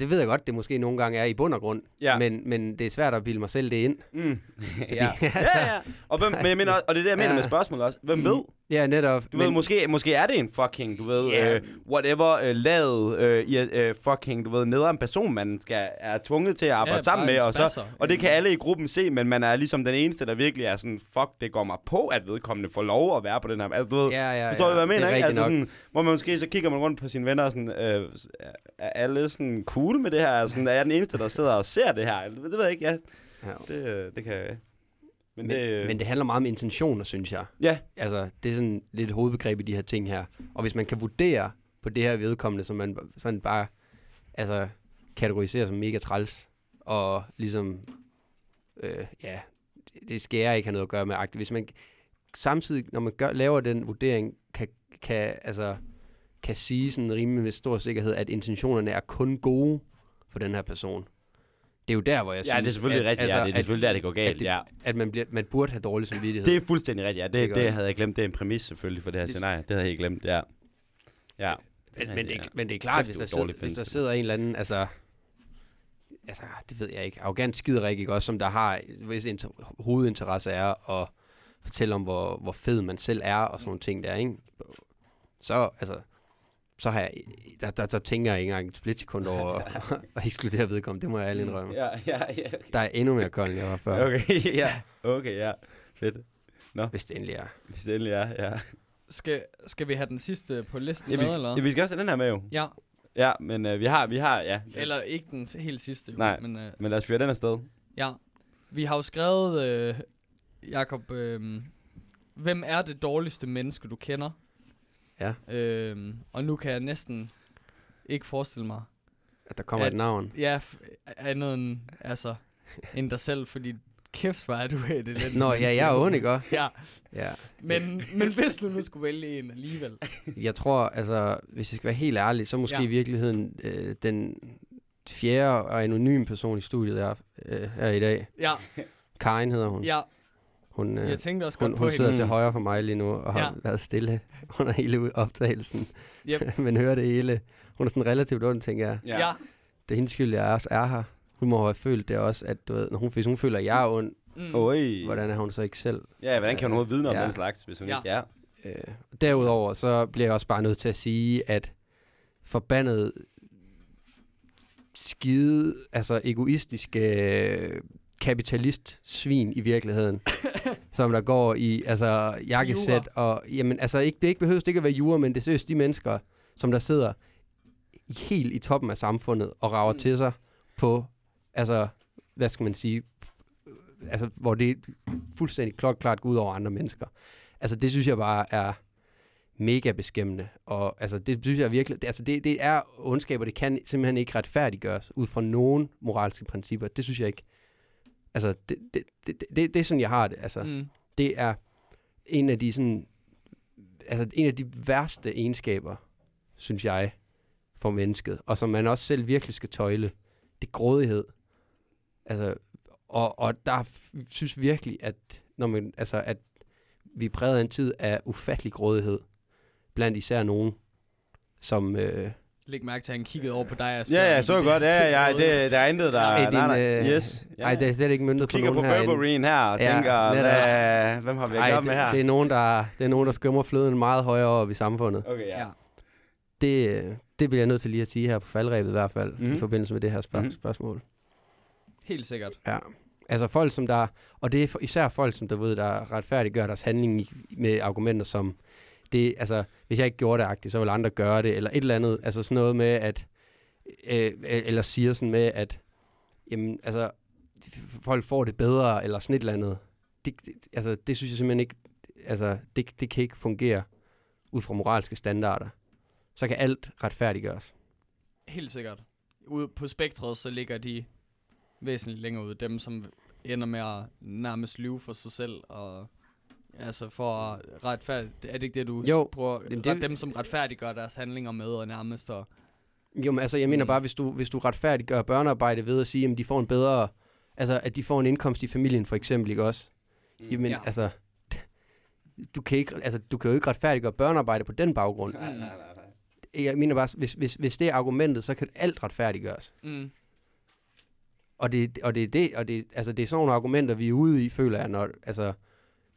Det ved jeg godt, det måske nogle gange er i bund og grund, ja. men, men det er svært at bilde mig selv det ind. Mm. Fordi, ja. ja, ja. Og, hvem, men jeg mener, og det er det, jeg mener Ja. med spørgsmålet også. Hvem Mm. ved? Ja, netop. Du ved, måske, måske er det en fucking, du ved, yeah. uh, whatever, uh, lavet, uh, uh, fucking, du ved, nederen person, man skal, er tvunget til at arbejde Ja, sammen med, og, så, og det kan alle i gruppen se, men man er ligesom den eneste, der virkelig er sådan, fuck, det går mig på, at vedkommende får lov at være på den her, altså du ved, Ja, ja, Forstår du, ja, hvad jeg mener? Er Ikke? Altså nok. sådan, hvor man måske så kigger man rundt på sine venner og sådan, øh, er alle sådan cool med det her? Altså, sådan, er jeg den eneste, der sidder og ser det her? Det, ved jeg ikke, ja. Ja. Det, øh, det kan jeg. Men, Men, det, øh, men det handler meget om intentioner, synes jeg. Ja. Altså, det er sådan lidt et hovedbegreb i de her ting her. Og hvis man kan vurdere på det her vedkommende, som man sådan bare altså, kategoriserer som mega træls, og ligesom, øh, ja, det- skal jeg ikke have noget at gøre med. Hvis man samtidig, når man gør, laver den vurdering, kan, kan, altså, kan sige sådan rimelig med stor sikkerhed, at intentionerne er kun gode for den her person. Det er jo der, hvor jeg ja, synes, det er selvfølgelig at, rigtigt, ja. Det er at- selvfølgelig der, det går at galt, det, ja. at man, bliver, man burde have dårlig samvittighed. Det er fuldstændig rigtigt, ja. Det, det også? havde jeg glemt. Det er en præmis selvfølgelig for det her Det- scenarie. Det havde jeg glemt, ja. Ja. men, men, det, ja. men det er klart, hvis der, er sidder, hvis der sidder en eller anden, altså, altså, det ved jeg ikke, arrogant skiderik, ikke også, som der har, hvis inter- hovedinteresse er at fortælle om, hvor, hvor fed man selv er, og sådan nogle ting der, ikke? Så, altså, så har jeg, der, der, der tænker jeg ikke engang et splitsekund over at, at ekskludere vedkommende, det må jeg ærligt indrømme. Ja, ja, ja. Okay. Der er endnu mere kold, end jeg var før, okay. Ja. Okay, ja. Fedt. hvis det endelig er. Hvis det endelig er, ja. Skal, skal vi have den sidste på listen Ja, med, vi, eller? ja, vi skal også have den her med jo. Ja, Ja, men øh, vi har, vi har, ja. eller ikke den helt sidste. jo, Nej. Men, øh, Men lad os fyre den afsted. ja. Vi har jo skrevet, øh, Jakob, øh, hvem er det dårligste menneske, du kender? Ja. Øh, og nu kan jeg næsten ikke forestille mig, At der kommer At- et navn. ja, andet end, altså, end dig selv, fordi kæft, hvor er du et elendigt Nå, ja, jeg er ond, ikke? Ja, Ja. men, men hvis du nu skulle vælge en alligevel. Jeg tror, altså, hvis jeg skal være helt ærlig, så måske Ja. i virkeligheden øh, den fjerde og anonym person i studiet er, øh, er i dag. Ja, Karin hedder hun. ja, Hun, øh, jeg tænkte også godt hun, på hun hende. sidder hende. til højre for mig lige nu og har Ja. været stille under hele optagelsen. Yep. Men hører det hele. Hun er sådan relativt ond, tænker jeg. Ja. ja. Det er hendes skyld, jeg også er her. Hun må have følt det også, at du ved, når hun, hvis hun føler, at jeg er ond, Mm. Oj. hvordan er hun så ikke selv? Ja, hvordan kan hun overhovedet vidne om Ja. den slags, hvis hun Ja. ikke er? Øh, derudover så bliver jeg også bare nødt til at sige, at forbandet skide, altså egoistiske øh, kapitalist-svin i virkeligheden, som der går i altså jakkesæt og, jamen altså ikke, det ikke behøves det ikke at være jure, men det er seriøst de mennesker, som der sidder helt i toppen af samfundet og rager mm. til sig på, altså, hvad skal man sige, altså, hvor det fuldstændig klokklart går ud over andre mennesker. Altså, det synes jeg bare er mega beskæmmende. Og altså, det synes jeg virkelig, det, altså, det, det er ondskab, og det kan simpelthen ikke retfærdiggøres ud fra nogen moralske principper. Det synes jeg ikke. Altså, det, det, det, det, det er sådan, jeg har det. Altså, mm. Det er en af de sådan, altså en af de værste egenskaber, synes jeg, for mennesket, og som man også selv virkelig skal tøjle, det er grådighed. Altså, og, og der synes virkelig, at når man, altså, at vi er præget af en tid af ufattelig grådighed, blandt især nogen, som... Øh, Læg mærke til, at han kiggede over på dig. og Ja, ja, så godt. Ja, ja, det, der er intet, der... er nej, nej. din, øh, Yes. Ja. Ej, det er slet ikke myndet på Kigger nogen på herinde. Burberryen her og Ja, tænker, hvad, hvem har vi Ej, gøre med her? det, er nogen, der, det er nogen, der skømmer fløden meget højere op i samfundet. Okay, ja. Ja. Det, øh, det bliver jeg nødt til lige at sige her på faldrebet i hvert fald, mm-hmm. Mhm. i forbindelse med det her spørg- Mhm. mm-hmm. spørgsmål. Helt sikkert. Ja. Altså folk, som der, og det er især folk, som der ved, der retfærdiggør deres handling i, med argumenter som, det, altså, hvis jeg ikke gjorde det agtigt, så ville andre gøre det, eller et eller andet, altså sådan noget med, at, øh, øh, eller siger sådan med, at, jamen, altså, folk får det bedre, eller sådan et eller andet. Det, det, altså, det synes jeg simpelthen ikke, altså, det, det kan ikke fungere ud fra moralske standarder. Så kan alt retfærdiggøres. Helt sikkert. Ude på spektret, så ligger de væsentligt længere ude. Dem, som ender med at nærmest lyve for sig selv. Og altså for at retfærdig... Er det ikke det, du Jo, prøver? jamen Det... Dem, som retfærdiggør deres handlinger med og nærmest. Og, Jo, men altså, jeg Sådan- mener bare, hvis du, hvis du retfærdiggør børnearbejde ved at sige, at de får en bedre, altså, at de får en indkomst i familien, for eksempel, ikke også? Mm, Jamen, Ja. ja. altså, du kan, ikke, altså, du kan jo ikke retfærdiggøre børnearbejde på den baggrund. Nej, nej, nej, nej. Jeg mener bare, hvis, hvis, hvis det er argumentet, så kan alt retfærdiggøres. mm, Og det, og det er det, og det, altså, det er sådan nogle argumenter, vi er ude i, føler jeg, når, altså,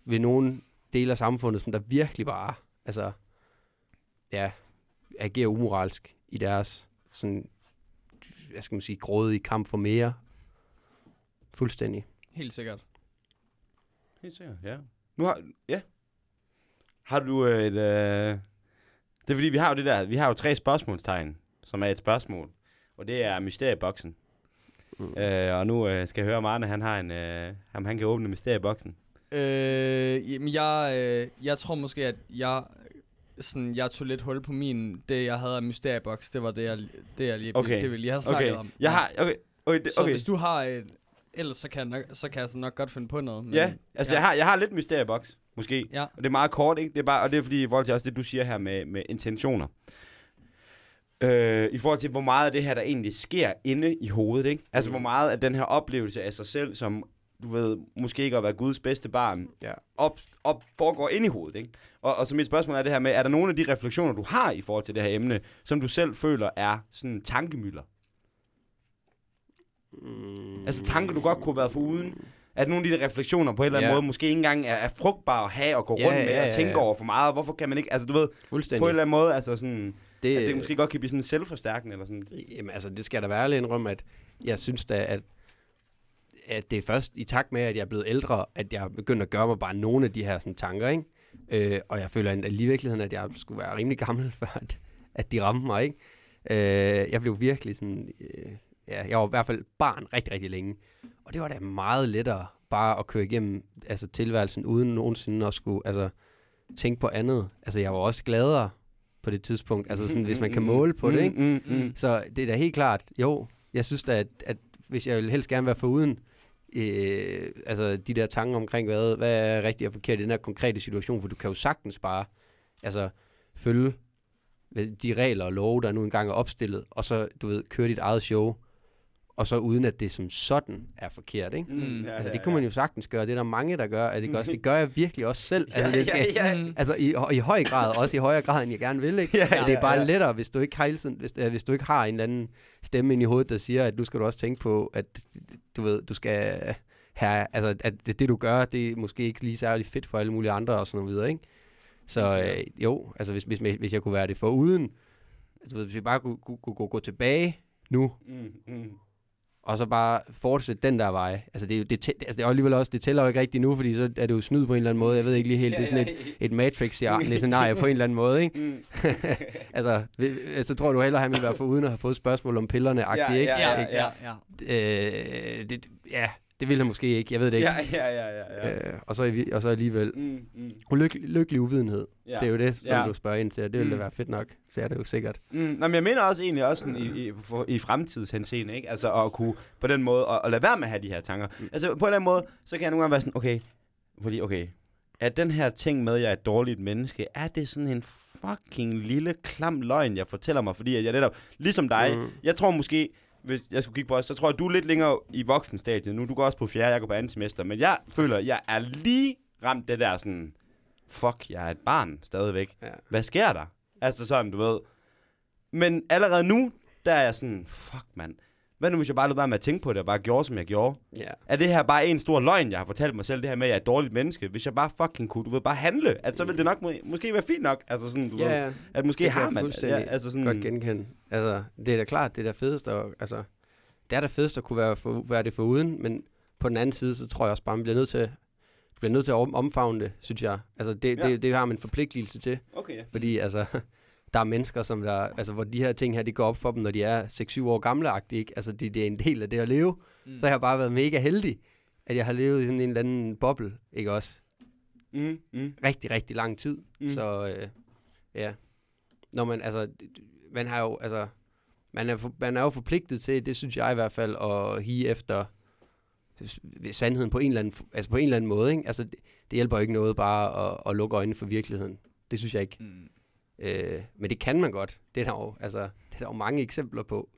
ved nogle dele af samfundet, som der virkelig bare, altså, ja, agerer umoralsk i deres, sådan, hvad skal man sige, grådige kamp for mere. Fuldstændig. helt sikkert. Helt sikkert, ja. Nu har, ja. Har du øh, et, øh... Det er fordi, vi har jo det der, vi har jo tre spørgsmålstegn, som er et spørgsmål. Og det er mysterieboksen. Mm. Øh, og nu øh, skal jeg høre, om Arne, han har en, øh, ham, han kan åbne mysterieboksen. Øh, jamen, jeg, øh, jeg tror måske, at jeg, sådan, jeg tog lidt hul på min, det jeg havde af mysterieboks, det var det, jeg, det, jeg lige, Okay. det ville jeg have snakket Okay, om. jeg har, okay, okay, det, Så okay. hvis du har et, ellers så kan, jeg nok, så kan jeg så nok godt finde på noget. Men, Ja, altså Jeg, har, jeg har lidt mysterieboks, måske. Ja. Og det er meget kort, ikke? Det er bare, og det er fordi, i forhold til også det, du siger her med, med intentioner. Øh, I forhold til, hvor meget af det her, der egentlig sker inde i hovedet, ikke? Altså, Mm. hvor meget af den her oplevelse af sig selv, som, du ved, måske ikke at være Guds bedste barn, Ja. op, op, foregår inde i hovedet, ikke? Og, og så mit spørgsmål er det her med, er der nogle af de refleksioner, du har i forhold til det her emne, som du selv føler er sådan tankemøller? Mm. Altså tanker, du godt kunne været for uden. At nogle af de refleksioner på en eller anden Ja. måde måske ikke engang er, er frugtbare at have og gå Ja, rundt med ja, og ja, tænke ja. over for meget. Hvorfor kan man ikke, altså du ved, på en eller anden måde, altså sådan, det, at det måske godt kan blive sådan selvforstærkende eller sådan. Jamen altså, det skal da være ærlig indrømme, at jeg synes da, at, at det er først i takt med, at jeg er blevet ældre, at jeg er begyndt at gøre mig bare nogle af de her sådan, tanker, ikke? Øh, og jeg føler i virkeligheden, at jeg skulle være rimelig gammel, før at, at de ramte mig, ikke? Øh, jeg blev virkelig sådan... Øh, ja, jeg var i hvert fald barn rigtig, rigtig længe. Og det var da meget lettere bare at køre igennem altså, tilværelsen, uden nogensinde at skulle altså, tænke på andet. Altså, jeg var også gladere på det tidspunkt, altså sådan, hvis man kan måle på det, ikke? Mm, mm, mm. Så det er da helt klart, jo, jeg synes da, at, at hvis jeg vil helst gerne være foruden øh, altså de der tanker omkring, hvad, hvad er rigtigt og forkert i den her konkrete situation, for du kan jo sagtens bare altså, følge de regler og love, der nu engang er opstillet, og så, du ved, køre dit eget show, og så uden at det som sådan er forkert, ikke? Mm. ja, Altså, ja, det kunne man jo sagtens gøre. Det er der mange, der gør. At det, gør, det gør jeg virkelig også selv. Ja, altså, det ja, ja. Mm. Altså i, i høj grad, også i højere grad, end jeg gerne vil, ikke? Ja, Men det er ja, bare ja. lettere, hvis du ikke har hele tiden, hvis, øh, hvis du ikke har en eller anden stemme ind i hovedet, der siger, at nu skal du også tænke på, at du ved, du skal have, altså, at det, det du gør, det er måske ikke lige særlig fedt for alle mulige andre og sådan noget videre, ikke? Så øh, jo, altså hvis, hvis, hvis jeg kunne være det for uden, altså, hvis vi bare kunne, kunne, kunne, kunne gå tilbage nu, Mm, mm. Og så bare fortsætte den der vej. Altså det, det, altså det er alligevel også, det tæller jo ikke rigtigt nu, fordi så er det jo snyd på en eller anden måde. Jeg ved ikke lige helt, det er sådan et, et Matrix-scenarie på en eller anden måde, ikke? Mm. altså, så tror du hellere, han vil være for uden at have fået spørgsmål om pillerne, Ja, ja, ikke? Ja, ja, ja, ja. Øh, det, ja, det vil han måske ikke, jeg ved det ikke. Ja, ja, ja, ja. ja. Øh, og, så, og så alligevel, Mm, mm. ulykkelig, lykkelig uvidenhed. Ja. Det er jo det, som Ja. du spørger ind til, det ville Mm. være fedt nok. Så er det jo sikkert. Mm, nå, men jeg mener også egentlig også sådan i, i, for, i fremtidshenseende, ikke? Altså at kunne på den måde, at, at lade være med at have de her tanker. Mm. Altså på en eller anden måde, så kan jeg nogle gange være sådan, okay, fordi okay, er den her ting med, at jeg er et dårligt menneske, er det sådan en fucking lille klam løgn, jeg fortæller mig, fordi jeg netop, ligesom dig, mm. jeg tror måske, hvis jeg skulle kigge på os, så tror jeg, du er lidt længere i voksenstadiet nu. Du går også på fjerde, jeg går på andet semester, men jeg føler, jeg er lige ramt det der sådan, fuck, jeg er et barn stadigvæk. Ja. Hvad sker der? Altså sådan, du ved. Men allerede nu, der er jeg sådan, fuck mand. Hvad nu, hvis jeg bare lød være med at tænke på det, og bare gjorde, som jeg gjorde? Ja. Er det her bare en stor løgn, jeg har fortalt mig selv, det her med, at jeg er et dårligt menneske? Hvis jeg bare fucking kunne, du ved, bare handle, at så ville det nok må, måske være fint nok. Altså sådan, du ved, Ja, ja. at måske det har man ja, altså sådan, godt genkende. Altså, det er da klart, det er da fedest, og, altså, det er da fedest at kunne være, for, være det for uden, men på den anden side, så tror jeg også bare, man bliver nødt til, bliver nødt til at om, omfavne det, synes jeg. Altså, det, ja. det, det har man en forpligtelse til, Okay, ja. fordi altså, der er mennesker, som der, altså, hvor de her ting her, de går op for dem, når de er 6-7 år gamle ikke? Altså, det, det er en del af det at leve. Mm. Så har jeg bare været mega heldig, at jeg har levet i sådan en eller anden boble, ikke også? Mm, mm. rigtig, rigtig lang tid. Mm. Så øh, ja, når man, altså, man har jo, altså, man er, for, man er jo forpligtet til, det synes jeg i hvert fald, at hige efter sandheden på en eller anden, altså på en eller anden måde, ikke? Altså, det, det hjælper jo ikke noget bare at, at lukke øjnene for virkeligheden. Det synes jeg ikke. Mm. Øh, men det kan man godt. Det er der jo, altså, det er der jo mange eksempler på.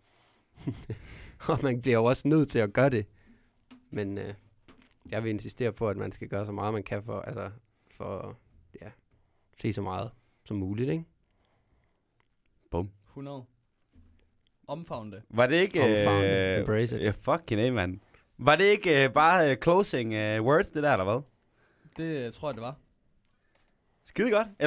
og man bliver jo også nødt til at gøre det. Men øh, jeg vil insistere på, at man skal gøre så meget, man kan for, altså, for ja, se så meget som muligt, ikke? 100. Omfavn det. Var det ikke... Omfavne det. Embrace it. Ja, fucking A, man. Var det ikke uh, bare uh, closing uh, words, det der, eller hvad? Det tror jeg, det var. Skide godt.